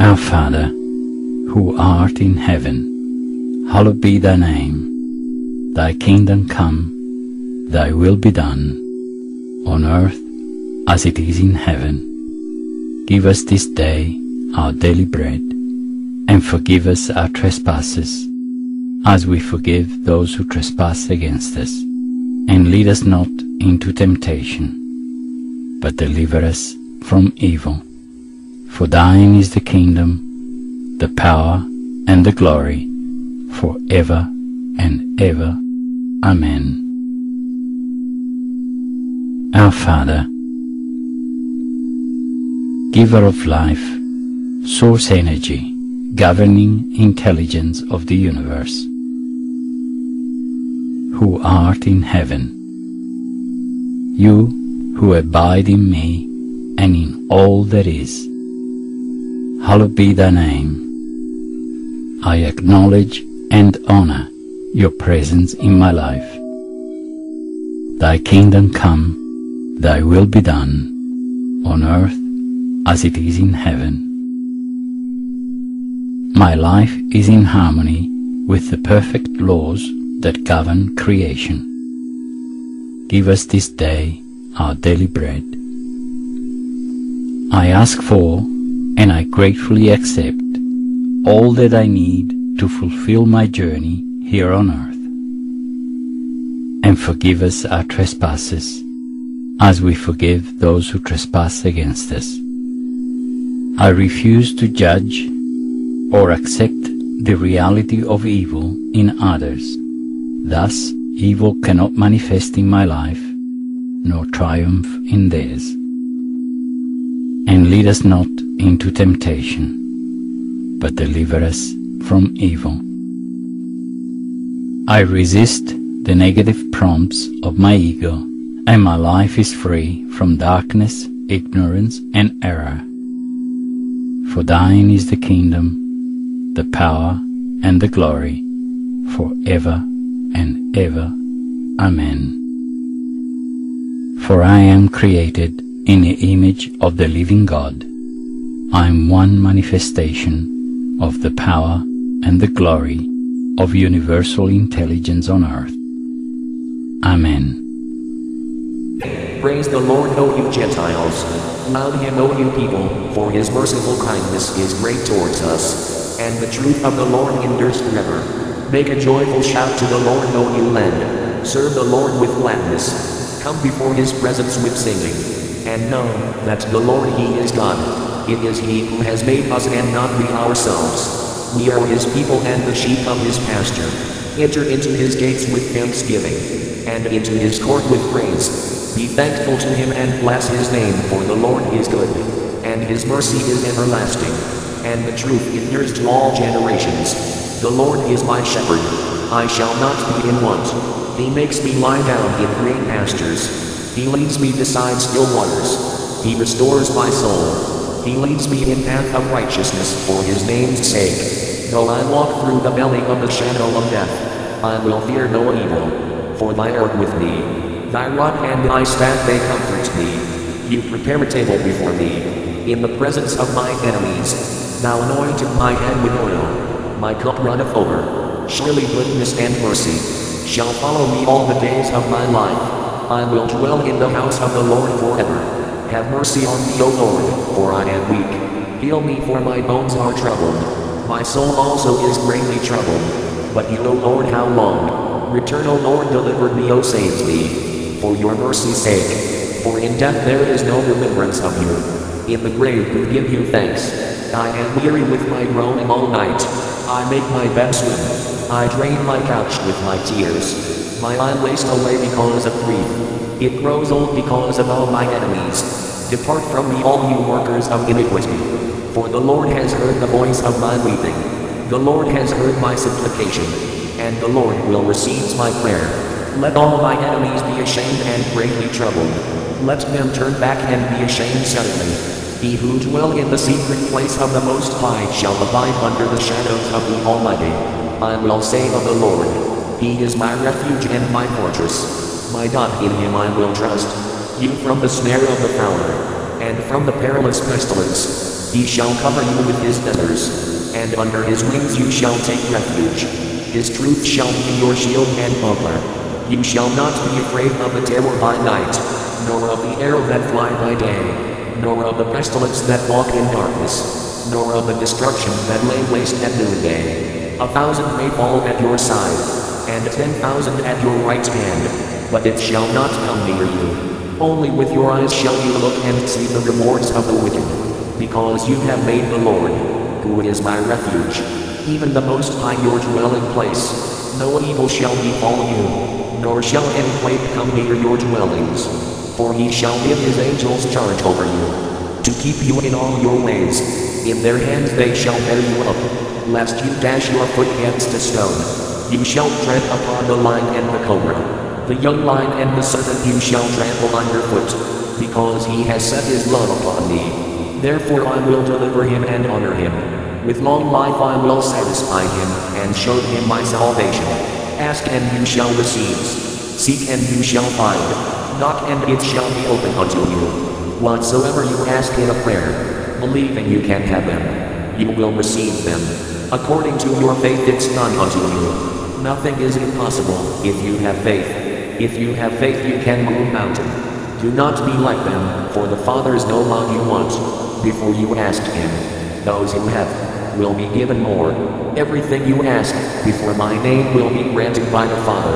Our Father, who art in heaven, hallowed be thy name. Thy kingdom come, thy will be done, on earth as it is in heaven. Give us this day our daily bread, and forgive us our trespasses, as we forgive those who trespass against us. And lead us not into temptation, but deliver us from evil. For thine is the kingdom, the power, and the glory, for ever and ever. Amen. Our Father, giver of life, source energy, governing intelligence of the universe, who art in heaven, you who abide in me and in all that is, hallowed be thy name. I acknowledge and honor your presence in my life. Thy kingdom come, thy will be done, on earth as it is in heaven. My life is in harmony with the perfect laws that govern creation. Give us this day our daily bread. I ask for and I gratefully accept all that I need to fulfill my journey here on earth. And forgive us our trespasses, as we forgive those who trespass against us. I refuse to judge or accept the reality of evil in others. Thus, evil cannot manifest in my life, nor triumph in theirs. And lead us not into temptation, but deliver us from evil. I resist the negative prompts of my ego, and my life is free from darkness, ignorance, and error. For thine is the kingdom, the power, and the glory, for ever and ever. Amen. For I am created in the image of the living God. I am one manifestation of the power and the glory of universal intelligence on earth. Amen. Praise the Lord, O you Gentiles. Laud him, O you people, for his merciful kindness is great towards us, and the truth of the Lord endures forever. Make a joyful shout to the Lord, O you land. Serve the Lord with gladness. Come before his presence with singing. And know that the Lord he is God. It is he who has made us and not we ourselves. We are his people and the sheep of his pasture. Enter into his gates with thanksgiving, and into his court with praise. Be thankful to him and bless his name, for the Lord is good, and his mercy is everlasting, and the truth endures to all generations. The Lord is my shepherd, I shall not be in want. He makes me lie down in green pastures. He leads me beside still waters. He restores my soul. He leads me in path of righteousness for his name's sake. Though I walk through the valley of the shadow of death, I will fear no evil, for thou art with me. Thy rod and thy staff they comfort me. You prepare a table before me, in the presence of my enemies. Thou anointed my head with oil. My cup runneth over. Surely goodness and mercy shall follow me all the days of my life. I will dwell in the house of the Lord forever. Have mercy on me, O Lord, for I am weak. Heal me, for my bones are troubled. My soul also is greatly troubled. But you, O Lord, how long? Return, O Lord, deliver me, O save me. For your mercy's sake. For in death there is no remembrance of you. In the grave we give you thanks. I am weary with my groaning all night. I make my bed swim. I drain my couch with my tears. My eye wastes away because of grief. It grows old because of all my enemies. Depart from me, all you workers of iniquity. For the Lord has heard the voice of my weeping. The Lord has heard my supplication. And the Lord will receive my prayer. Let all my enemies be ashamed and greatly troubled. Let them turn back and be ashamed suddenly. He who dwell in the secret place of the Most High shall abide under the shadows of the Almighty. I will say of the Lord, He is my refuge and my fortress. My God, in Him I will trust. You from the snare of the fowler, and from the perilous pestilence. He shall cover you with his feathers, and under his wings you shall take refuge. His truth shall be your shield and buckler. You shall not be afraid of the terror by night, nor of the arrow that fly by day, nor of the pestilence that walk in darkness, nor of the destruction that lay waste at noonday. A thousand may fall at your side, and ten thousand at your right hand, but it shall not come near you. Only with your eyes shall you look and see the rewards of the wicked, because you have made the Lord, who is my refuge, even the Most High your dwelling place. No evil shall befall you, nor shall any plague come near your dwellings. For he shall give his angels charge over you, to keep you in all your ways. In their hands they shall bear you up, lest you dash your foot against a stone. You shall tread upon the lion and the cobra. The young lion and the serpent you shall trample underfoot, because he has set his love upon me. Therefore I will deliver him and honor him. With long life I will satisfy him, and show him my salvation. Ask and you shall receive. Seek and you shall find. Knock and it shall be open unto you. Whatsoever you ask in a prayer, believing you can have them, you will receive them. According to your faith it's done unto you. Nothing is impossible if you have faith. If you have faith you can move mountain. Do not be like them, for the fathers know what you want. Before you ask him, those who have will be given more. Everything you ask before my name will be granted by the Father.